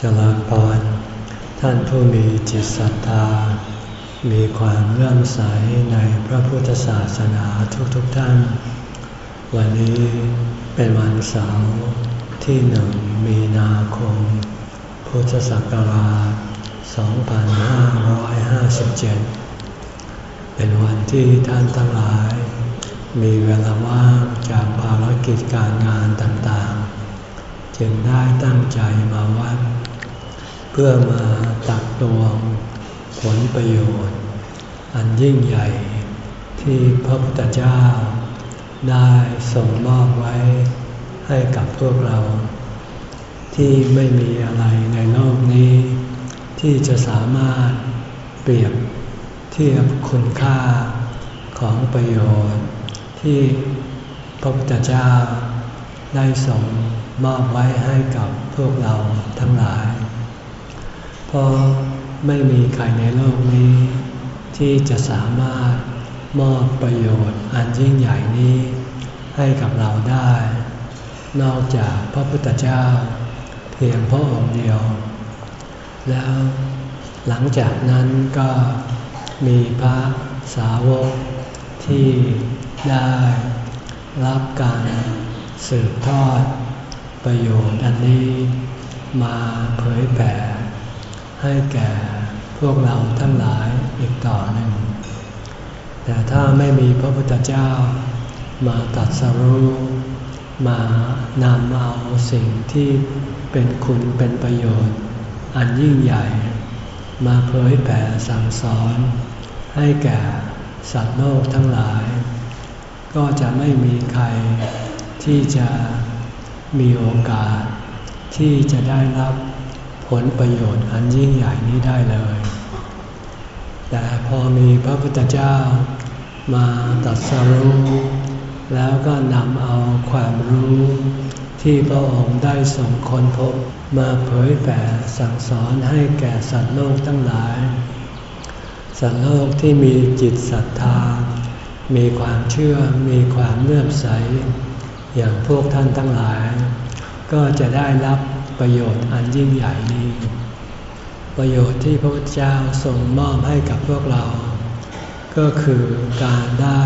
เจริญพร ท่านผู้มีจิตศรัทธา มีความเลื่อมใสในพระพุทธศาสนาทุกๆทท่าน วันนี้เป็นวันเสาร์ที่หนึ่งมีนาคม พุทธศักราช 2557 เป็นวันที่ท่านทั้งหลาย มีเวลาว่างจากภารกิจการงานต่างๆ จึงได้ตั้งใจมาวัด พื่อมาตักตวงผลประโยชน์ อันยิ่งใหญ่ที่พระพุทธเจ้า ได้ส่งมอบไว้ให้กับพวกเรา ที่ไม่มีอะไรในโลกนี้ ที่จะสามารถเปรียบเทียบคุณค่าของประโยชน์ ที่พระพุทธเจ้า ได้ส่งมอบไว้ให้กับพวกเราทั้งหลาย เพราะไม่มีใครในโลกนี้ ที่จะสามารถมอบประโยชน์อันยิ่งใหญ่นี้ ให้กับเราได้ นอกจากพระพุทธเจ้า เพียงพระองค์เดียว แล้วหลังจากนั้นก็มีพระสาวกที่ได้รับการสืบทอดประโยชน์อันนี้มาเผยแผ่ ให้แก่พวกเราทั้งหลายอีกต่อหนึ่ง แต่ถ้าไม่มีพระพุทธเจ้ามาตัดสรู้มานำเอาสิ่งที่เป็นคุณเป็นประโยชน์ อันยิ่งใหญ่ มาเผยแผ่สั่งสอน ให้แก่สัตว์โลกทั้งหลาย ก็จะไม่มีใครที่จะมีโอกาสที่จะได้รับ ผลประโยชน์อันยิ่งใหญ่นี้ได้เลย แต่พอมีพระพุทธเจ้ามาตัดสรู้ แล้วก็นำเอาความรู้ที่พระองค์ได้ส่งคนพบมาเผยแผ่สั่งสอนให้แก่สัตว์โลกทั้งหลาย สัตว์โลกที่มีจิตศรัทธา มีความเชื่อ มีความเลื่อมใส อย่างพวกท่านทั้งหลาย ก็จะได้รับ ประโยชน์อันยิ่งใหญ่นี้ ประโยชน์ที่พระพุทธเจ้าทรงมอบให้กับพวกเรา ก็คือการได้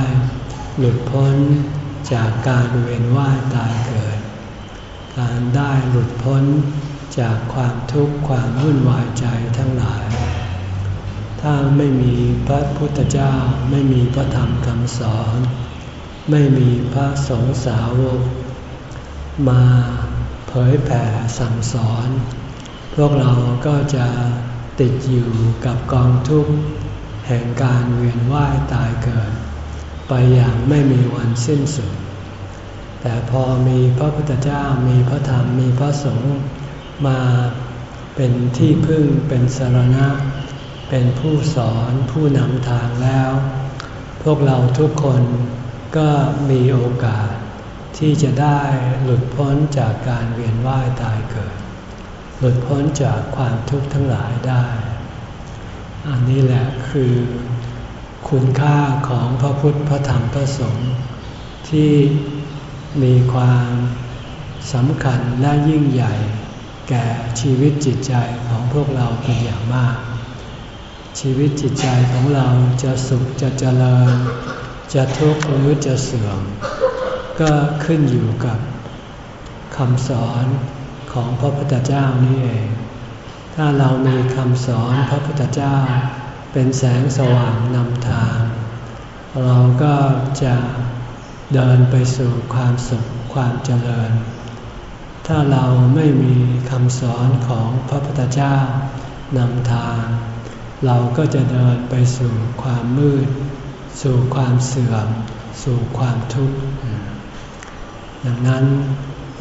หลุดพ้นจากการเวียนว่ายตายเกิด การได้หลุดพ้นจากความทุกข์ความวุ่นวายใจทั้งหลาย ถ้าไม่มีพระพุทธเจ้าไม่มีพระธรรมคำสอน ไม่มีพระสงฆ์สาวกมา เผยแผ่สั่งสอน พวกเราก็จะติดอยู่กับกองทุกข์แห่งการเวียนว่ายตายเกิด ไปอย่างไม่มีวันสิ้นสุด แต่พอมีพระพุทธเจ้ามีพระธรรมมีพระสงฆ์มาเป็นที่พึ่งเป็นสารณะ เป็นผู้สอนผู้นำทางแล้ว พวกเราทุกคนก็มีโอกาส ที่จะได้หลุดพ้นจากการเวียนว่ายตายเกิด หลุดพ้นจากความทุกข์ทั้งหลายได้ อันนี้แหละคือคุณค่าของพระพุทธพระธรรมพระสงฆ์ที่มีความสำคัญและยิ่งใหญ่ แก่ชีวิตจิตใจของพวกเราเป็นอย่างมาก ชีวิตจิตใจของเราจะสุขจะเจริญ จะทุกข์หรือจะเสื่อม ก็ขึ้นอยู่กับคำสอนของพระพุทธเจ้านี่เอง ถ้าเรามีคำสอนพระพุทธเจ้า เป็นแสงสว่างนำทาง เราก็จะเดินไปสู่ความสุขความเจริญ ถ้าเราไม่มีคำสอนของพระพุทธเจ้านำทาง เราก็จะเดินไปสู่ความมืด สู่ความเสื่อม สู่ความทุกข์ ดังนั้น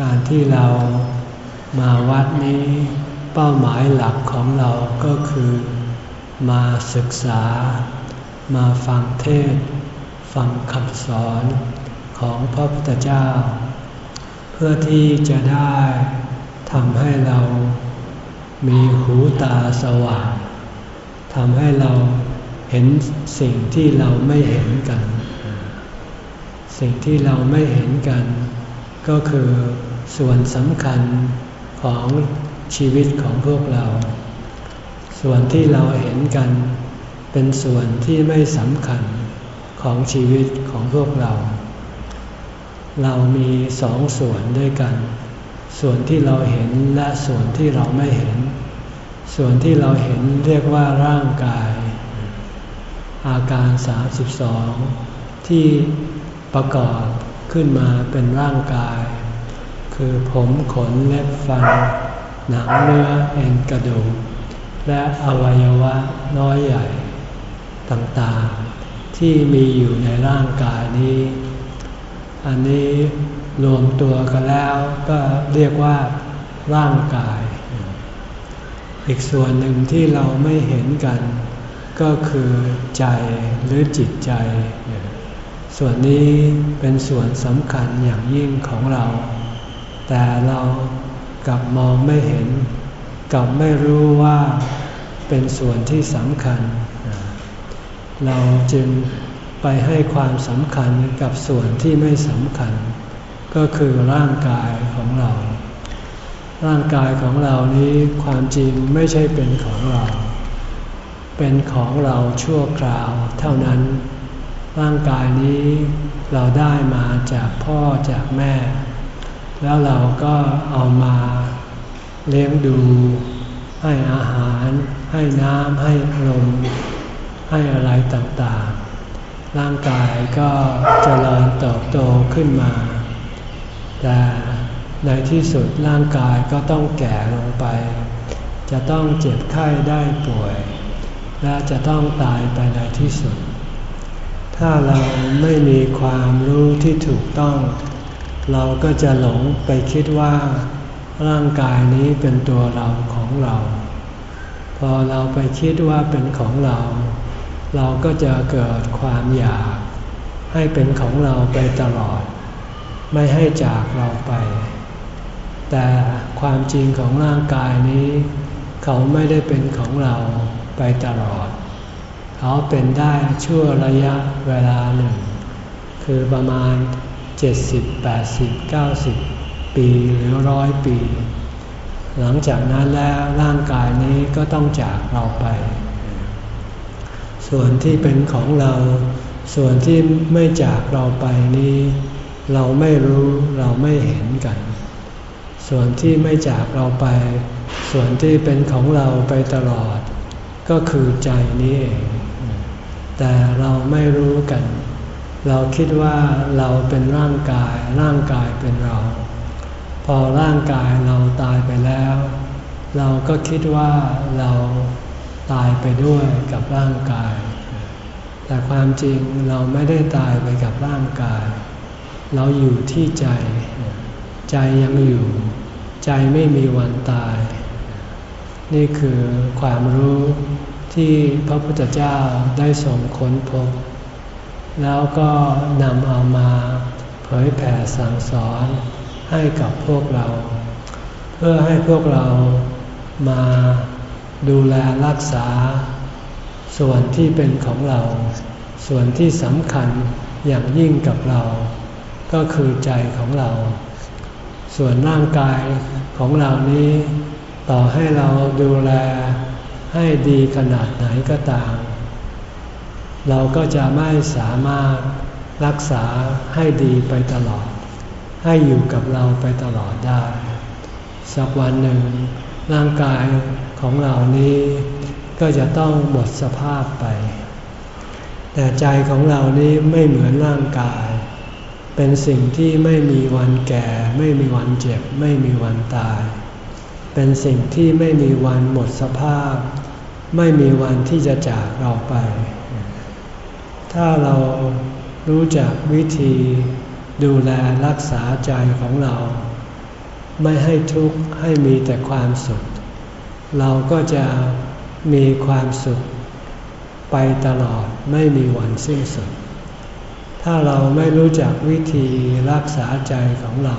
การที่เรามาวัดนี้เป้าหมายหลักของเราก็คือ มาศึกษา มาฟังเทศ ฟังคำสอนของพระพุทธเจ้า เพื่อที่จะได้ทำให้เรามีหูตาสว่างทำให้เราเห็นสิ่งที่เราไม่เห็นกัน สิ่งที่เราไม่เห็นกัน ก็คือส่วนสำคัญของชีวิตของพวกเรา ส่วนที่เราเห็นกัน เป็นส่วนที่ไม่สำคัญของชีวิตของพวกเรา เรามีสองส่วนด้วยกัน ส่วนที่เราเห็นและส่วนที่เราไม่เห็น ส่วนที่เราเห็นเรียกว่าร่างกาย อาการ 32 ที่ประกอบ ขึ้นมาเป็นร่างกาย คือผมขนเล็บฟัน หนังเนื้อเอ็นกระดูก และอวัยวะน้อยใหญ่ต่างๆ ที่มีอยู่ในร่างกายนี้ อันนี้รวมตัวกันแล้วก็เรียกว่าร่างกาย อีกส่วนหนึ่งที่เราไม่เห็นกัน ก็คือใจหรือจิตใจ ส่วนนี้เป็นส่วนสำคัญอย่างยิ่งของเรา แต่เรากลับมองไม่เห็น กลับไม่รู้ว่าเป็นส่วนที่สำคัญ เราจึงไปให้ความสำคัญกับส่วนที่ไม่สำคัญ ก็คือร่างกายของเรา ร่างกายของเรานี้ความจริงไม่ใช่เป็นของเรา เป็นของเราชั่วคราวเท่านั้น ร่างกายนี้เราได้มาจากพ่อจากแม่ แล้วเราก็เอามาเลี้ยงดู ให้อาหาร ให้น้ำให้ลมให้อะไรต่างๆ ร่างกายก็เจริญเติบโตขึ้นมา แต่ในที่สุดร่างกายก็ต้องแก่ลงไป จะต้องเจ็บไข้ได้ป่วย และจะต้องตายไปในที่สุด ถ้าเราไม่มีความรู้ที่ถูกต้อง เราก็จะหลงไปคิดว่าร่างกายนี้เป็นตัวเราของเรา พอเราไปคิดว่าเป็นของเรา เราก็จะเกิดความอยาก ให้เป็นของเราไปตลอด ไม่ให้จากเราไป แต่ความจริงของร่างกายนี้ เขาไม่ได้เป็นของเราไปตลอด เขาเป็นได้ชั่วระยะเวลาหนึ่ง คือประมาณ 70 80 90 ปีหรือร้อยปี หลังจากนั้นแล้วร่างกายนี้ก็ต้องจากเราไป ส่วนที่เป็นของเราส่วนที่ไม่จากเราไปนี้ เราไม่รู้เราไม่เห็นกัน ส่วนที่ไม่จากเราไป ส่วนที่เป็นของเราไปตลอด ก็คือใจนี้เอง แต่เราไม่รู้กัน เราคิดว่าเราเป็นร่างกาย ร่างกายเป็นเรา พอร่างกายเราตายไปแล้ว เราก็คิดว่าเราตายไปด้วยกับร่างกาย แต่ความจริงเราไม่ได้ตายไปกับร่างกาย เราอยู่ที่ใจ ใจยังอยู่ ใจไม่มีวันตาย นี่คือความรู้ ที่พระพุทธเจ้าได้ส่งค้นพบ แล้วก็นำเอามาเผยแผ่สั่งสอนให้กับพวกเรา เพื่อให้พวกเรามาดูแลรักษา ส่วนที่เป็นของเรา ส่วนที่สำคัญอย่างยิ่งกับเรา ก็คือใจของเรา ส่วนร่างกายของเรานี้ ต่อให้เราดูแล ให้ดีขนาดไหนก็ตาม เราก็จะไม่สามารถรักษาให้ดีไปตลอด ให้อยู่กับเราไปตลอดได้ สักวันหนึ่ง ร่างกายของเหล่านี้ก็จะต้องหมดสภาพไป แต่ใจของเรานี้ไม่เหมือนร่างกาย เป็นสิ่งที่ไม่มีวันแก่ ไม่มีวันเจ็บ ไม่มีวันตาย เป็นสิ่งที่ไม่มีวันหมดสภาพ ไม่มีวันที่จะจากเราไป ถ้าเรารู้จักวิธีดูแลรักษาใจของเรา ไม่ให้ทุกข์ให้มีแต่ความสุข เราก็จะมีความสุข ไปตลอดไม่มีวันสิ้นสุด ถ้าเราไม่รู้จักวิธีรักษาใจของเรา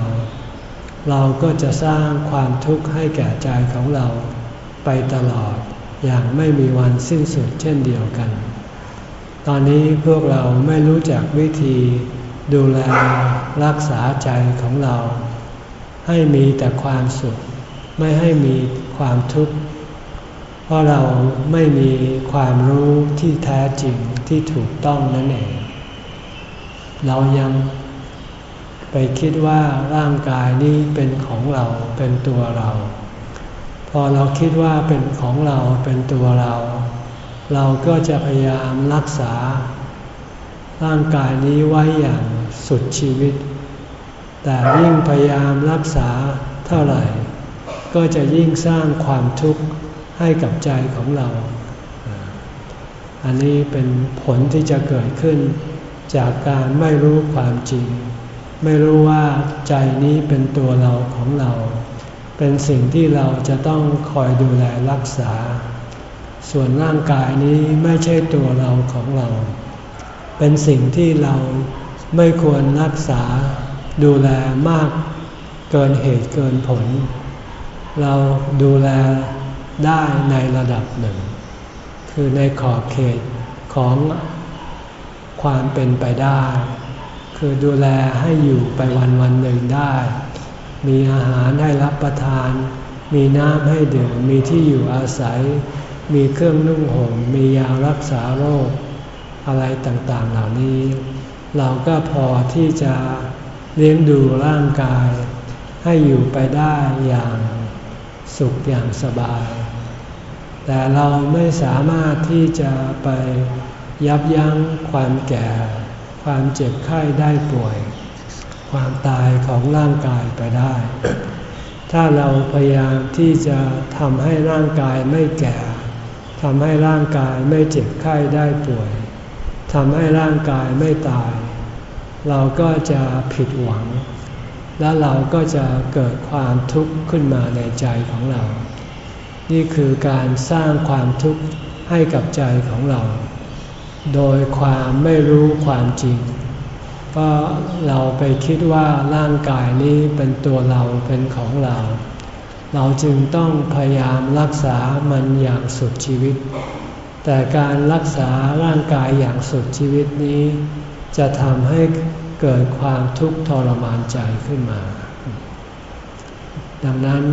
เราก็จะสร้างความทุกข์ให้แก่ใจของเราไปตลอดอย่างไม่มีวันสิ้นสุดเช่นเดียวกัน ตอนนี้พวกเราไม่รู้จักวิธีดูแลรักษาใจของเรา ให้มีแต่ความสุข ไม่ให้มีความทุกข์ เพราะเราไม่มีความรู้ที่แท้จริงที่ถูกต้องนั่นเอง เรายัง ไปคิดว่าร่างกายนี้เป็นของเราเป็นตัวเรา พอเราคิดว่าเป็นของเราเป็นตัวเรา เราก็จะพยายามรักษา ร่างกายนี้ไว้อย่างสุดชีวิต แต่ยิ่งพยายามรักษาเท่าไหร่ ก็จะยิ่งสร้างความทุกข์ให้กับใจของเรา อันนี้เป็นผลที่จะเกิดขึ้นจากการไม่รู้ความจริง ไม่รู้ว่าใจนี้เป็นตัวเราของเรา เป็นสิ่งที่เราจะต้องคอยดูแลรักษา ส่วนร่างกายนี้ไม่ใช่ตัวเราของเรา เป็นสิ่งที่เราไม่ควรรักษาดูแลมากเกินเหตุเกินผล เราดูแลได้ในระดับหนึ่ง คือในขอบเขตของความเป็นไปได้ คือดูแลให้อยู่ไปวันวันหนึ่งได้ มีอาหารให้รับประทาน มีน้ำให้ดื่ม มีที่อยู่อาศัย มีเครื่องนุ่งห่ม มียารักษาโรค อะไรต่างๆเหล่านี้ เราก็พอที่จะเลี้ยงดูร่างกาย ให้อยู่ไปได้อย่างสุขอย่างสบาย แต่เราไม่สามารถที่จะไปยับยั้งความแก่ ความเจ็บไข้ได้ป่วย ความตายของร่างกายไปได้ ถ้าเราพยายามที่จะทำให้ร่างกายไม่แก่ทำให้ร่างกายไม่เจ็บไข้ได้ป่วยทำให้ร่างกายไม่ตาย เราก็จะผิดหวัง และเราก็จะเกิดความทุกข์ขึ้นมาในใจของเรา นี่คือการสร้างความทุกข์ให้กับใจของเรา โดยความไม่รู้ความจริง เพราะเราไปคิดว่าร่างกายนี้เป็นตัวเราเป็นของเรา เราจึงต้องพยายามรักษามันอย่างสุดชีวิต แต่การรักษาร่างกายอย่างสุดชีวิตนี้ จะทำให้เกิดความทุกข์ทรมานใจขึ้นมา ดังนั้น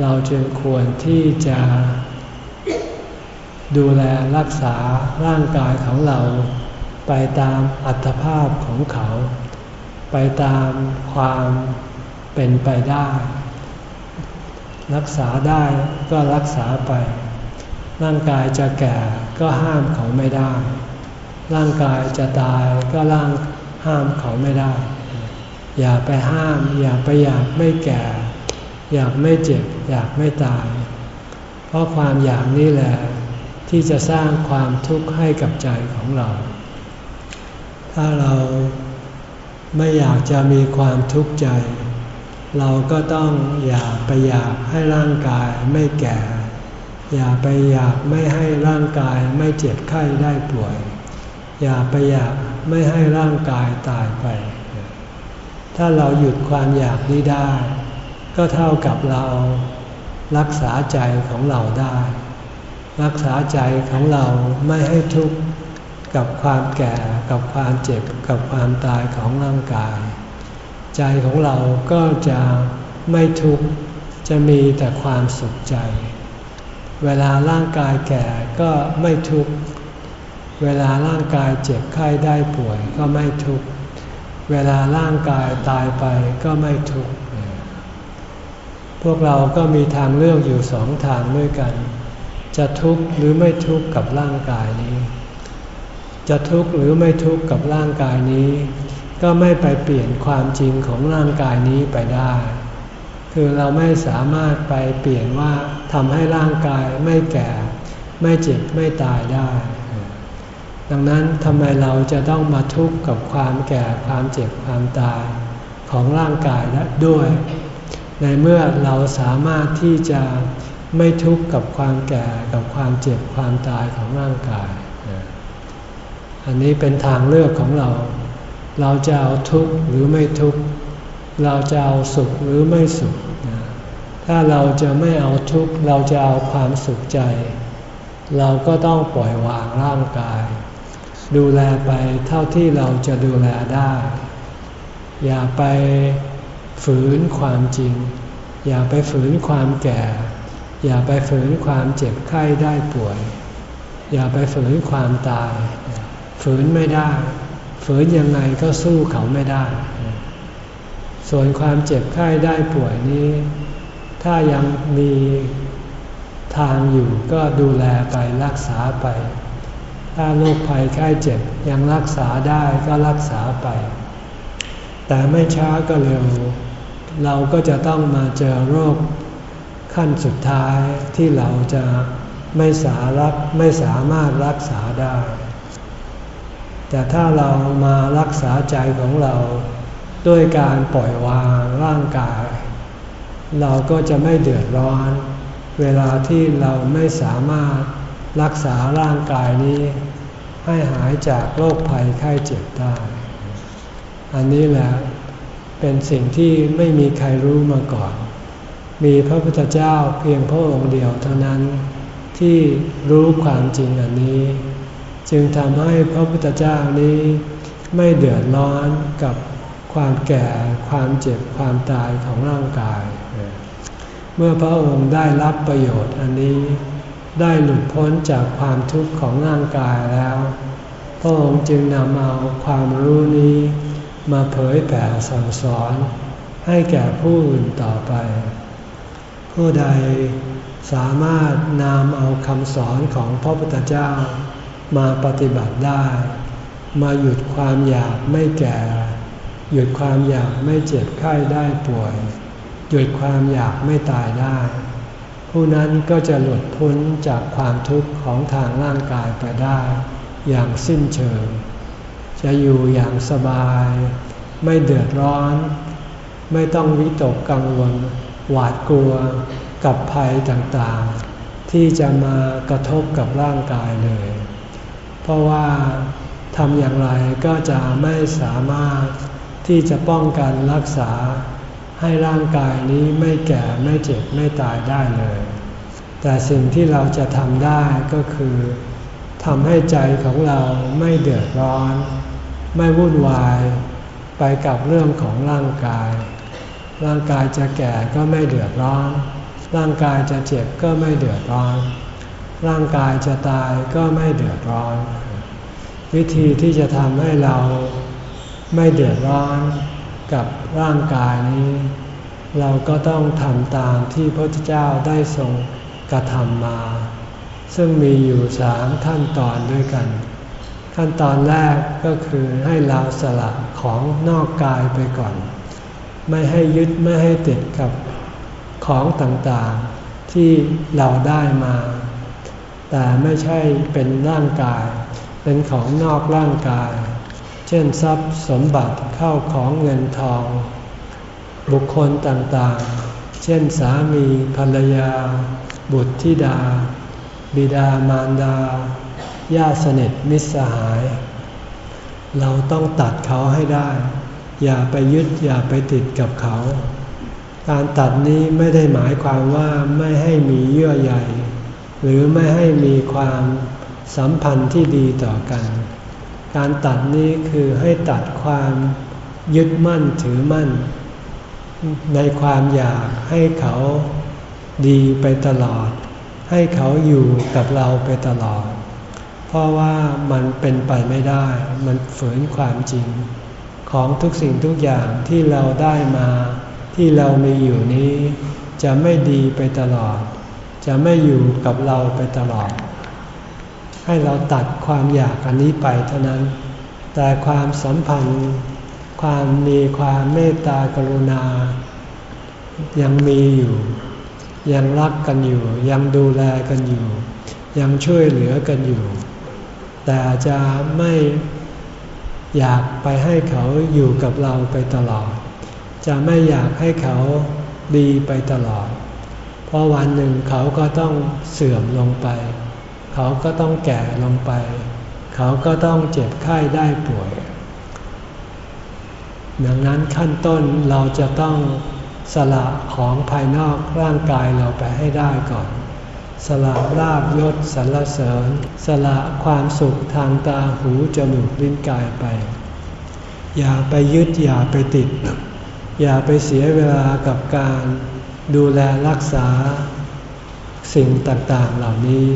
เราจึงควรที่จะ ดูแลรักษาร่างกายของเรา ไปตามอัตภาพของเขา ไปตามความเป็นไปได้ รักษาได้ก็รักษาไป ร่างกายจะแก่ก็ห้ามเขาไม่ได้ ร่างกายจะตายก็ร่างห้ามเขาไม่ได้ อย่าไปห้าม อย่าไปอยากไม่แก่ อยากไม่เจ็บ อยากไม่ตาย เพราะความอยากนี่แหละ ที่จะสร้างความทุกข์ให้กับใจของเรา ถ้าเราไม่อยากจะมีความทุกข์ใจ เราก็ต้องอย่าไปอยากให้ร่างกายไม่แก่ อย่าไปอยากไม่ให้ร่างกายไม่เจ็บไข้ได้ป่วย อย่าไปอยากไม่ให้ร่างกายตายไป ถ้าเราหยุดความอยากนี้ได้ ก็เท่ากับเรารักษาใจของเราได้ รักษาใจของเราไม่ให้ทุกข์กับความแก่กับความเจ็บกับความตายของร่างกาย ใจของเราก็จะไม่ทุกข์จะมีแต่ความสุขใจ เวลาร่างกายแก่ก็ไม่ทุกข์เวลาร่างกายเจ็บไข้ได้ป่วยก็ไม่ทุกข์เวลาร่างกายตายไปก็ไม่ทุกข์พวกเราก็มีทางเลือกอยู่สองทางด้วยกัน จะทุกข์หรือไม่ทุกข์กับร่างกายนี้ จะทุกข์หรือไม่ทุกข์กับร่างกายนี้ ก็ไม่ไปเปลี่ยนความจริงของร่างกายนี้ไปได้ คือเราไม่สามารถไปเปลี่ยนว่าทำให้ร่างกายไม่แก่ ไม่เจ็บไม่ตายได้ ดังนั้นทำไมเราจะต้องมาทุกข์กับความแก่ความเจ็บความตายของร่างกายด้วย ในเมื่อเราสามารถที่จะ ไม่ทุกข์กับความแก่กับความเจ็บความตายของร่างกาย อันนี้เป็นทางเลือกของเรา เราจะเอาทุกข์หรือไม่ทุกข์ เราจะเอาสุขหรือไม่สุข ถ้าเราจะไม่เอาทุกข์เราจะเอาความสุขใจ เราก็ต้องปล่อยวางร่างกาย ดูแลไปเท่าที่เราจะดูแลได้ อย่าไปฝืนความจริง อย่าไปฝืนความแก่ อย่าไปฝืนความเจ็บไข้ได้ป่วย อย่าไปฝืนความตาย ฝืนไม่ได้ ฝืนยังไงก็สู้เขาไม่ได้ ส่วนความเจ็บไข้ได้ป่วยนี้ ถ้ายังมีทางอยู่ก็ดูแลไปรักษาไป ถ้าโรคภัยไข้เจ็บยังรักษาได้ก็รักษาไป แต่ไม่ช้าก็เร็ว เราก็จะต้องมาเจอโรค ขั้นสุดท้ายที่เราจะไม่สารับไม่สามารถรักษาได้ แต่ถ้าเรามารักษาใจของเราด้วยการปล่อยวางร่างกาย เราก็จะไม่เดือดร้อน เวลาที่เราไม่สามารถรักษาร่างกายนี้ ให้หายจากโรคภัยไข้เจ็บได้ อันนี้แหละเป็นสิ่งที่ไม่มีใครรู้มาก่อน มีพระพุทธเจ้าเพียงพระองค์เดียวเท่านั้น ที่รู้ความจริงอันนี้ จึงทำให้พระพุทธเจ้านี้ไม่เดือดร้อนกับความแก่ความเจ็บความตายของร่างกาย เมื่อพระองค์ได้รับประโยชน์อันนี้ ได้หลุดพ้นจากความทุกข์ของร่างกายแล้ว พระองค์จึงนำเอาความรู้นี้ มาเผยแผ่สั่งสอนให้แก่ผู้อื่นต่อไป ผู้ใดสามารถนำเอาคำสอนของพระพุทธเจ้ามาปฏิบัติได้ มาหยุดความอยากไม่แก่ หยุดความอยากไม่เจ็บไข้ได้ป่วย หยุดความอยากไม่ตายได้ ผู้นั้นก็จะหลุดพ้นจากความทุกข์ของทางร่างกายไปได้ อย่างสิ้นเชิง จะอยู่อย่างสบาย ไม่เดือดร้อน ไม่ต้องวิตกกังวล หวาดกลัวกับภัยต่างๆ ที่จะมากระทบกับร่างกายเลย เพราะว่าทำอย่างไรก็จะไม่สามารถที่จะป้องกันรักษาให้ร่างกายนี้ไม่แก่ไม่เจ็บไม่ตายได้เลย แต่สิ่งที่เราจะทำได้ก็คือทำให้ใจของเราไม่เดือดร้อน ไม่วุ่นวายไปกับเรื่องของร่างกาย ร่างกายจะแก่ก็ไม่เดือดร้อน ร่างกายจะเจ็บก็ไม่เดือดร้อน ร่างกายจะตายก็ไม่เดือดร้อน วิธีที่จะทำให้เราไม่เดือดร้อนกับร่างกายนี้ เราก็ต้องทำตามที่พระพุทธเจ้าได้ทรงกระทำมา ซึ่งมีอยู่สามขั้นตอนด้วยกัน ขั้นตอนแรกก็คือให้เราสละของนอกกายไปก่อน ไม่ให้ยึดไม่ให้ติดกับของต่างๆ ที่เราได้มา แต่ไม่ใช่เป็นร่างกาย เป็นของนอกร่างกาย เช่นทรัพย์สมบัติเข้าของเงินทอง บุคคลต่างๆ เช่นสามีภรรยา บุตรธิดา บิดามารดาญาติสนิทมิตรสหาย เราต้องตัดเขาให้ได้ อย่าไปยึดอย่าไปติดกับเขา การตัดนี้ไม่ได้หมายความว่าไม่ให้มีเยื่อใยหรือไม่ให้มีความสัมพันธ์ที่ดีต่อกัน การตัดนี้คือให้ตัดความยึดมั่นถือมั่น ในความอยากให้เขาดีไปตลอด ให้เขาอยู่กับเราไปตลอด เพราะว่ามันเป็นไปไม่ได้ มันฝืนความจริง ของทุกสิ่งทุกอย่างที่เราได้มา ที่เรามีอยู่นี้ จะไม่ดีไปตลอด จะไม่อยู่กับเราไปตลอด ให้เราตัดความอยากอันนี้ไปเท่านั้น แต่ความสัมพันธ์ ความมีความเมตตากรุณา ยังมีอยู่ ยังรักกันอยู่ ยังดูแลกันอยู่ ยังช่วยเหลือกันอยู่ แต่จะไม่ อยากไปให้เขาอยู่กับเราไปตลอด จะไม่อยากให้เขาดีไปตลอด เพราะวันหนึ่งเขาก็ต้องเสื่อมลงไป เขาก็ต้องแก่ลงไป เขาก็ต้องเจ็บไข้ได้ป่วย ดังนั้นขั้นต้นเราจะต้องสละของภายนอกร่างกายเราไปให้ได้ก่อน สละลาบยศสรรเสริญ สละความสุขทางตาหูจมูกลิ้นกายไป อย่าไปยึดอย่าไปติด อย่าไปเสียเวลากับการดูแลรักษาสิ่งต่างๆเหล่านี้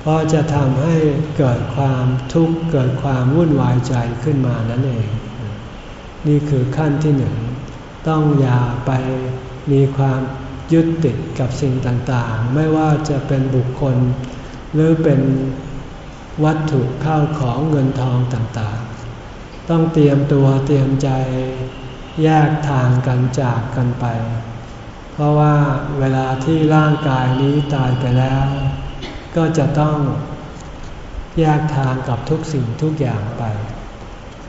เพราะจะทำให้เกิดความทุกข์เกิดความวุ่นวายใจขึ้นมานั่นเอง นี่คือขั้นที่หนึ่ง ต้องอย่าไปมีความ ยึดติดกับสิ่งต่างๆ ไม่ว่าจะเป็นบุคคล หรือเป็นวัตถุข้าวของเงินทองต่างๆ ต้องเตรียมตัวเตรียมใจแยกทางกันจากกันไป เพราะว่าเวลาที่ร่างกายนี้ตายไปแล้ว ก็จะต้องแยกทางกับทุกสิ่งทุกอย่างไป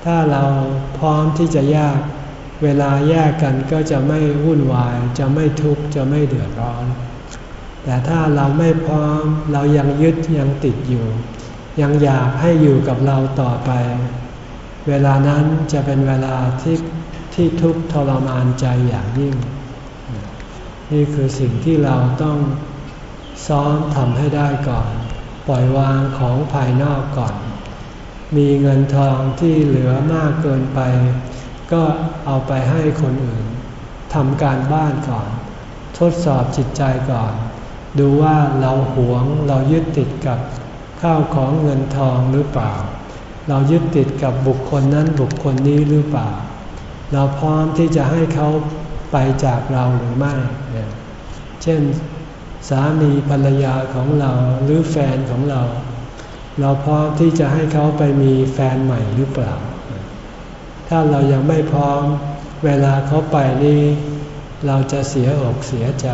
ถ้าเราพร้อมที่จะแยก เวลาแยกกันก็จะไม่วุ่นวาย จะไม่ทุกข์ จะไม่เดือดร้อน แต่ถ้าเราไม่พร้อม เรายังยึดยังติดอยู่ ยังอยากให้อยู่กับเราต่อไป เวลานั้นจะเป็นเวลาที่ที่ทุกข์ทรมานใจอย่างยิ่ง นี่คือสิ่งที่เราต้องซ้อมทำให้ได้ก่อน ปล่อยวางของภายนอกก่อน มีเงินทองที่เหลือมากเกินไป ก็ เอาไปให้คนอื่นทำการบ้านก่อน ทดสอบจิตใจก่อน ดูว่าเราหวงเรายึดติดกับข้าวของเงินทองหรือเปล่า เรายึดติดกับบุคคลนั้นบุคคลนี้หรือเปล่า เราพร้อมที่จะให้เขาไปจากเราหรือไม่ เช่นสามีภรรยาของเราหรือแฟนของเรา เราพร้อมที่จะให้เขาไปมีแฟนใหม่หรือเปล่า ถ้าเรายังไม่พร้อม เวลาเขาไปนี่เราจะเสียอกเสียใจ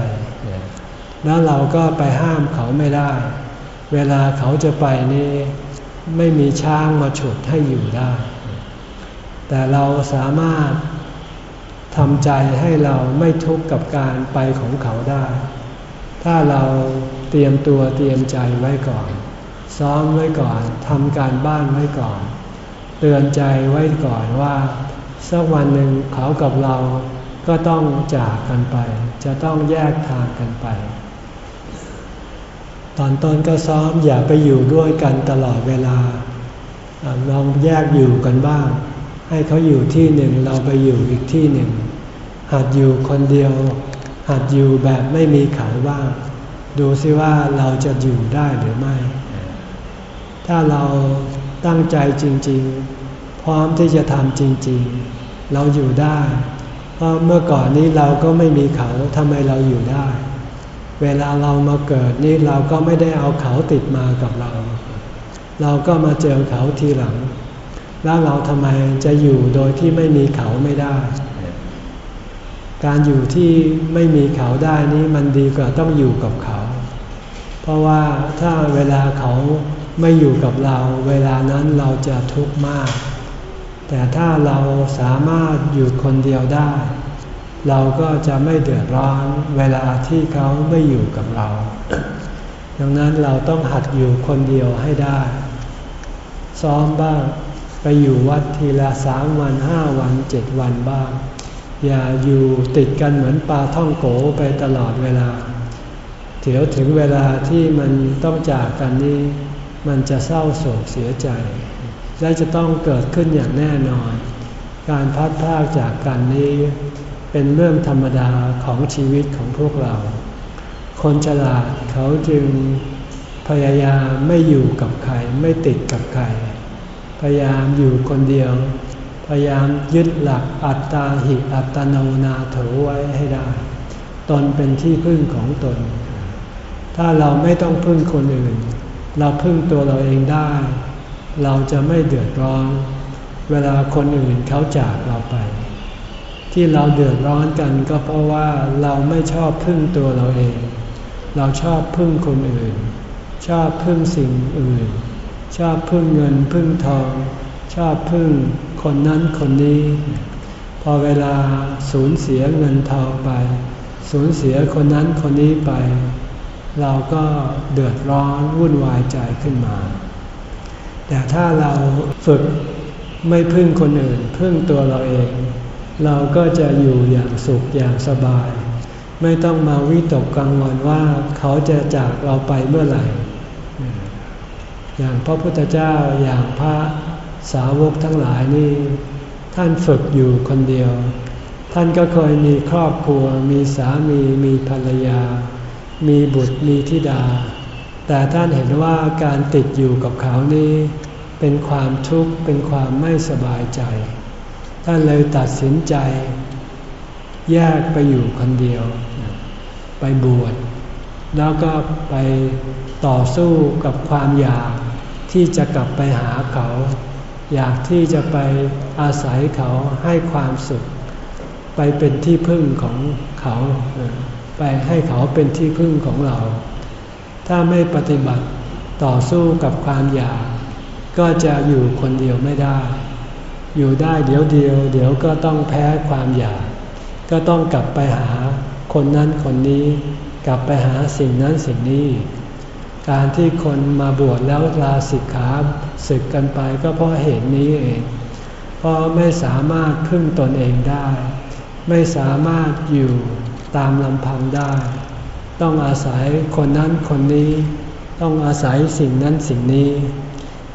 แล้วเราก็ไปห้ามเขาไม่ได้ เวลาเขาจะไปนี่ไม่มีช้างมาฉุดให้อยู่ได้ แต่เราสามารถทำใจให้เราไม่ทุกข์กับการไปของเขาได้ ถ้าเราเตรียมตัวเตรียมใจไว้ก่อน ซ้อมไว้ก่อนทำการบ้านไว้ก่อน เตือนใจไว้ก่อนว่า สักวันหนึ่งเขากับเราก็ต้องจากกันไป จะต้องแยกทางกันไป ตอนต้นก็ซ้อมอย่าไปอยู่ด้วยกันตลอดเวลาลองแยกอยู่กันบ้าง ให้เขาอยู่ที่หนึ่งเราไปอยู่อีกที่หนึ่ง หัดอยู่คนเดียว หัดอยู่แบบไม่มีเขาบ้าง ดูซิว่าเราจะอยู่ได้หรือไม่ ถ้าเรา ตั้งใจจริง ๆ พร้อมที่จะทำจริง ๆ เราอยู่ได้ เพราะเมื่อก่อนนี้เราก็ไม่มีเขาทำไมเราอยู่ได้ เวลาเรามาเกิดนี่เราก็ไม่ได้เอาเขาติดมากับเรา เราก็มาเจอเขาทีหลัง แล้วเราทำไมจะอยู่โดยที่ไม่มีเขาไม่ได้ การอยู่ที่ไม่มีเขาได้นี้มันดีกว่าต้องอยู่กับเขา เพราะว่าถ้าเวลาเขา ไม่อยู่กับเราเวลานั้นเราจะทุกข์มาก แต่ถ้าเราสามารถอยู่คนเดียวได้ เราก็จะไม่เดือดร้อนเวลาที่เขาไม่อยู่กับเรา ดังนั้นเราต้องหัดอยู่คนเดียวให้ได้ ซ้อมบ้างไปอยู่วัดทีละสามวันห้าวันเจ็ดวันบ้าง อย่าอยู่ติดกันเหมือนปลาท่องโกไปตลอดเวลาเดี๋ยวถึงเวลาที่มันต้องจากกันนี้ มันจะเศร้าโศกเสียใจ และจะต้องเกิดขึ้นอย่างแน่นอน การพัดพากจากกันนี้ เป็นเรื่องธรรมดาของชีวิตของพวกเรา คนฉลาดเขาจึงพยายามไม่อยู่กับใครไม่ติดกับใคร พยายามอยู่คนเดียว พยายามยึดหลักอัตตาหิอัตโนนาโถไว้ให้ได้ ตนเป็นที่พึ่งของตน ถ้าเราไม่ต้องพึ่งคนอื่น เราพึ่งตัวเราเองได้ เราจะไม่เดือดร้อน เวลาคนอื่นเขาจากเราไป ที่เราเดือดร้อนกันก็เพราะว่าเราไม่ชอบพึ่งตัวเราเอง เราชอบพึ่งคนอื่น ชอบพึ่งสิ่งอื่น ชอบพึ่งเงินพึ่งทอง ชอบพึ่งคนนั้นคนนี้ พอเวลาสูญเสียเงินทองไป สูญเสียคนนั้นคนนี้ไป เราก็เดือดร้อนวุ่นวายใจขึ้นมา แต่ถ้าเราฝึกไม่พึ่งคนอื่น พึ่งตัวเราเอง เราก็จะอยู่อย่างสุขอย่างสบาย ไม่ต้องมาวิตกกังวลว่าเขาจะจากเราไปเมื่อไหร่ อย่างพระพุทธเจ้าอย่างพระสาวกทั้งหลายนี่ ท่านฝึกอยู่คนเดียว ท่านก็เคยมีครอบครัว มีสามีมีภรรยา มีบุตรมีธิดา แต่ท่านเห็นว่าการติดอยู่กับเขานี้ เป็นความทุกข์เป็นความไม่สบายใจ ท่านเลยตัดสินใจ แยกไปอยู่คนเดียว ไปบวชแล้วก็ไปต่อสู้กับความอยากที่จะกลับไปหาเขา อยากที่จะไปอาศัยเขาให้ความสุข ไปเป็นที่พึ่งของเขา ไปให้เขาเป็นที่พึ่งของเรา ถ้าไม่ปฏิบัติต่อสู้กับความอยาก ก็จะอยู่คนเดียวไม่ได้ อยู่ได้เดี๋ยวเดียว เดี๋ยวก็ต้องแพ้ความอยาก ก็ต้องกลับไปหาคนนั้นคนนี้ กลับไปหาสิ่งนั้นสิ่งนี้ การที่คนมาบวชแล้วลาสิกขาศึกกันไปก็เพราะเหตุนี้เองเพราะไม่สามารถพึ่งตนเองได้ ไม่สามารถอยู่ ตามลำพังได้ ต้องอาศัยคนนั้นคนนี้ ต้องอาศัยสิ่งนั้นสิ่งนี้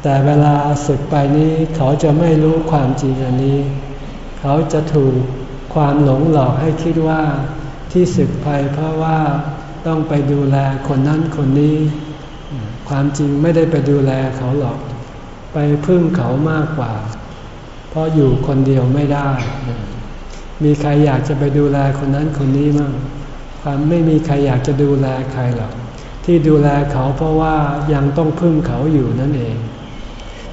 แต่เวลาศึกไปนี้เขาจะไม่รู้ความจริงอันนี้ เขาจะถูกความหลงหลอกให้คิดว่าที่ศึกไปเพราะว่าต้องไปดูแลคนนั้นคนนี้ ความจริงไม่ได้ไปดูแลเขาหรอก ไปพึ่งเขามากกว่า เพราะอยู่คนเดียวไม่ได้ มีใครอยากจะไปดูแลคนนั้นคนนี้มั่งความไม่มีใครอยากจะดูแลใครหรอก ที่ดูแลเขาเพราะว่ายังต้องพึ่งเขาอยู่นั่นเอง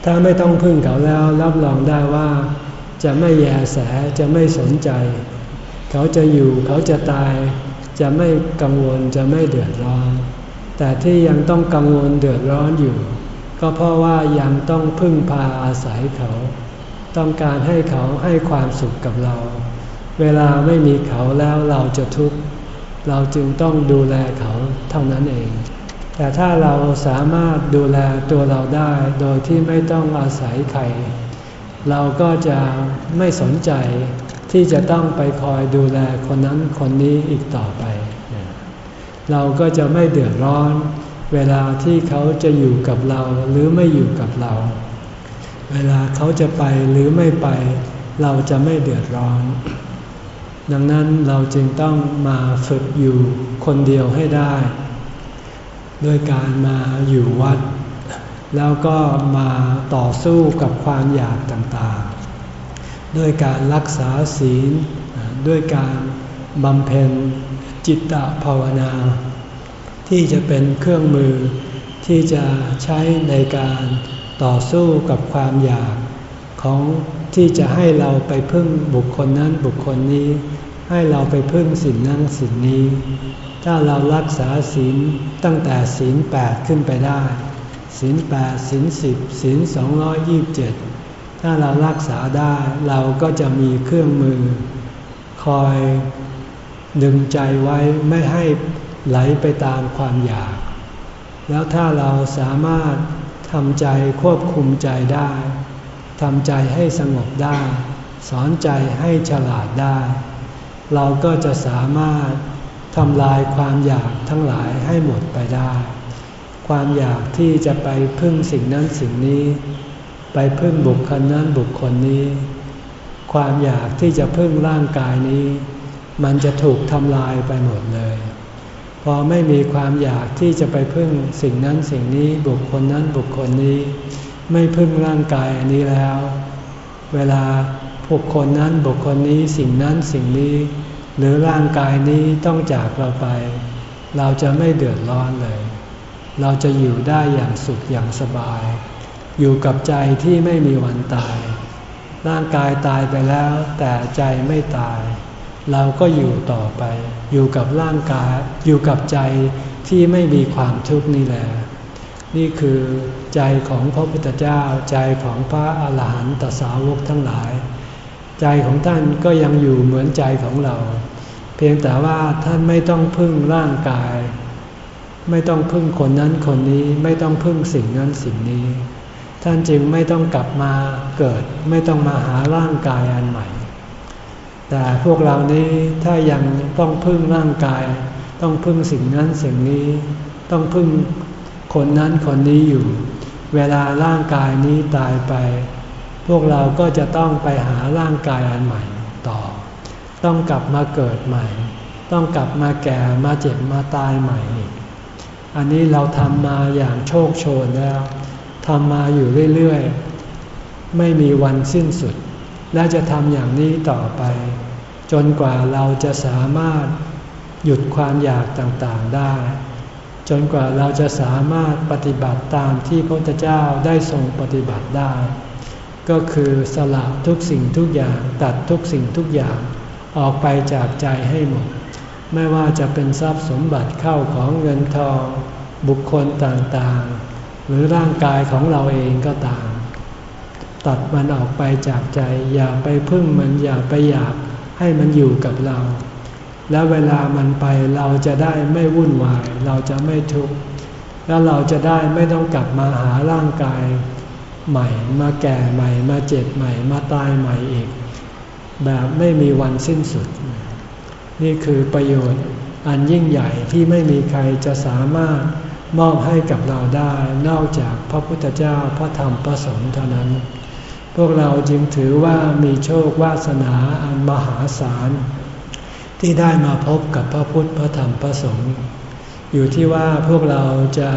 ถ้าไม่ต้องพึ่งเขาแล้วรับรองได้ว่า จะไม่แยแสจะไม่สนใจ เขาจะอยู่เขาจะตาย จะไม่กังวลจะไม่เดือดร้อน แต่ที่ยังต้องกังวลเดือดร้อนอยู่ ก็เพราะว่ายังต้องพึ่งพาอาศัยเขา ต้องการให้เขาให้ความสุขกับเรา เวลาไม่มีเขาแล้วเราจะทุกข์เราจึงต้องดูแลเขาเท่านั้นเอง แต่ถ้าเราสามารถดูแลตัวเราได้โดยที่ไม่ต้องอาศัยใคร เราก็จะไม่สนใจที่จะต้องไปคอยดูแลคนนั้นคนนี้อีกต่อไป เราก็จะไม่เดือดร้อน เวลาที่เขาจะอยู่กับเราหรือไม่อยู่กับเรา เวลาเขาจะไปหรือไม่ไป เราจะไม่เดือดร้อน ดังนั้นเราจึงต้องมาฝึกอยู่คนเดียวให้ได้ ด้วยการมาอยู่วัด แล้วก็มาต่อสู้กับความอยากต่างๆ ด้วยการรักษาศีล ด้วยการบำเพ็ญจิตตภาวนา ที่จะเป็นเครื่องมือที่จะใช้ในการต่อสู้กับความอยากของที่จะให้เราไปพึ่งบุคคลนั้นบุคคลนี้ ให้เราไปพึ่งสิ่งนั้นสิ่งนี้ ถ้าเรารักษาศีลตั้งแต่ศีลแปดขึ้นไปได้ศีลแปดศีลสิบศีลสองร้อยยี่บเจ็ดถ้าเรารักษาได้เราก็จะมีเครื่องมือ คอยดึงใจไว้ไม่ให้ไหลไปตามความอยาก แล้วถ้าเราสามารถทำใจควบคุมใจได้ทำใจให้สงบได้ สอนใจให้ฉลาดได้ เราก็จะสามารถทำลายความอยากทั้งหลายให้หมดไปได้ ความอยากที่จะไปพึ่งสิ่งนั้นสิ่งนี้ ไปพึ่งบุคคลนั้นบุคคลนี้ ความอยากที่จะพึ่งร่างกายนี้ มันจะถูกทำลายไปหมดเลย พอไม่มีความอยากที่จะไปพึ่งสิ่งนั้นสิ่งนี้บุคคลนั้นบุคคลนี้ ไม่พึ่งร่างกายอันนี้แล้ว เวลา บุคคลนั้นบุคคลนี้สิ่งนั้นสิ่งนี้ หรือร่างกายนี้ต้องจากเราไป เราจะไม่เดือดร้อนเลย เราจะอยู่ได้อย่างสุขอย่างสบาย อยู่กับใจที่ไม่มีวันตาย ร่างกายตายไปแล้วแต่ใจไม่ตาย เราก็อยู่ต่อไป อยู่กับร่างกายอยู่กับใจที่ไม่มีความทุกข์นี่แหละนี่คือใจของพระพุทธเจ้าใจของพระอาหารหันตสาวกทั้งหลาย ใจของท่านก็ยังอยู่เหมือนใจของเรา เพียงแต่ว่าท่านไม่ต้องพึ่งร่างกาย ไม่ต้องพึ่งคนนั้นคนนี้ไม่ต้องพึ่งสิ่งนั้นสิ่งนี้ ท่านจึงไม่ต้องกลับมาเกิด ไม่ต้องมาหาร่างกายอันใหม่ แต่พวกเรานี้ถ้ายังต้องพึ่งร่างกาย ต้องพึ่งสิ่งนั้นสิ่งนี้ ต้องพึ่งคนนั้นคนนี้อยู่ เวลาร่างกายนี้ตายไป วกเราก็จะต้องไปหาร่างกายอันใหม่ต่อ ต้องกลับมาเกิดใหม่ ต้องกลับมาแก่มาเจ็บมาตายใหม่อีก อันนี้เราทำมาอย่างโชคโชนแล้วทำมาอยู่เรื่อยๆ ไม่มีวันสิ้นสุด และจะทำอย่างนี้ต่อไป จนกว่าเราจะสามารถหยุดความอยากต่างๆได้ จนกว่าเราจะสามารถปฏิบัติตามที่พระพุทธเจ้าได้ทรงปฏิบัติได้ ก็คือสละทุกสิ่งทุกอย่างตัดทุกสิ่งทุกอย่างออกไปจากใจให้หมด ไม่ว่าจะเป็นทรัพย์สมบัติเข้าของเงินทอง บุคคลต่างๆ หรือร่างกายของเราเองก็ตาม ตัดมันออกไปจากใจ อย่าไปพึ่งมันอย่าไปอยากให้มันอยู่กับเรา แล้วเวลามันไปเราจะได้ไม่วุ่นวาย เราจะไม่ทุกข์แล้วเราจะได้ไม่ต้องกลับมาหาร่างกาย ใหม่ มาแก่ใหม่ มาเจ็บใหม่ มาตายใหม่อีก แบบไม่มีวันสิ้นสุด นี่คือประโยชน์อันยิ่งใหญ่ที่ไม่มีใครจะสามารถมอบให้กับเราได้นอกจากพระพุทธเจ้าพระธรรมพระสงฆ์เท่านั้น พวกเราจึงถือว่ามีโชควาสนาอันมหาศาล ที่ได้มาพบกับพระพุทธพระธรรมพระสงฆ์อยู่ที่ว่าพวกเราจะ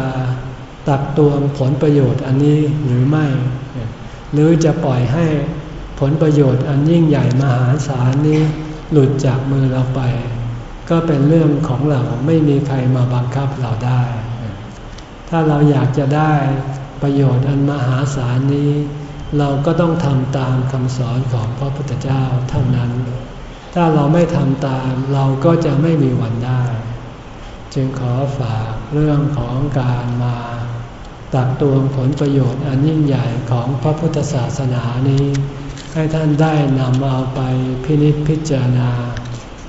ตักตวงผลประโยชน์อันนี้หรือไม่ หรือจะปล่อยให้ผลประโยชน์อันยิ่งใหญ่มหาศาลนี้หลุดจากมือเราไป ก็เป็นเรื่องของเราไม่มีใครมาบังคับเราได้ ถ้าเราอยากจะได้ประโยชน์อันมหาศาลนี้ เราก็ต้องทำตามคำสอนของพระพุทธเจ้าเท่านั้น ถ้าเราไม่ทำตามเราก็จะไม่มีวันได้ จึงขอฝากเรื่องของการมา ตักตวงผลประโยชน์อันยิ่งใหญ่ของพระพุทธศาสนานี้ ให้ท่านได้นำเอาไปพินิจพิจารณา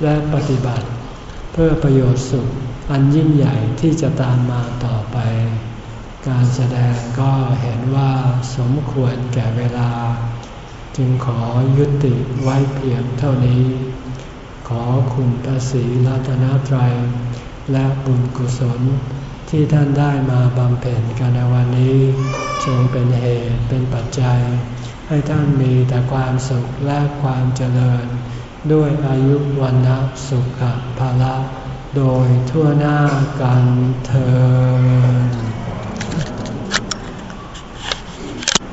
และปฏิบัติ เพื่อประโยชน์สุขอันยิ่งใหญ่ที่จะตามมาต่อไป การแสดงก็เห็นว่าสมควรแก่เวลา จึงขอยุติไว้เพียงเท่านี้ ขอคุณพระศรีรัตนตรัยและบุญกุศล ที่ท่านได้มาบำเพ็ญกันในวันนี้จงเป็นเหตุเป็นปัจจัย ให้ท่านมีแต่ความสุขและความเจริญ ด้วยอายุวันนะสุขภาละ โดยทั่วหน้ากันเธอ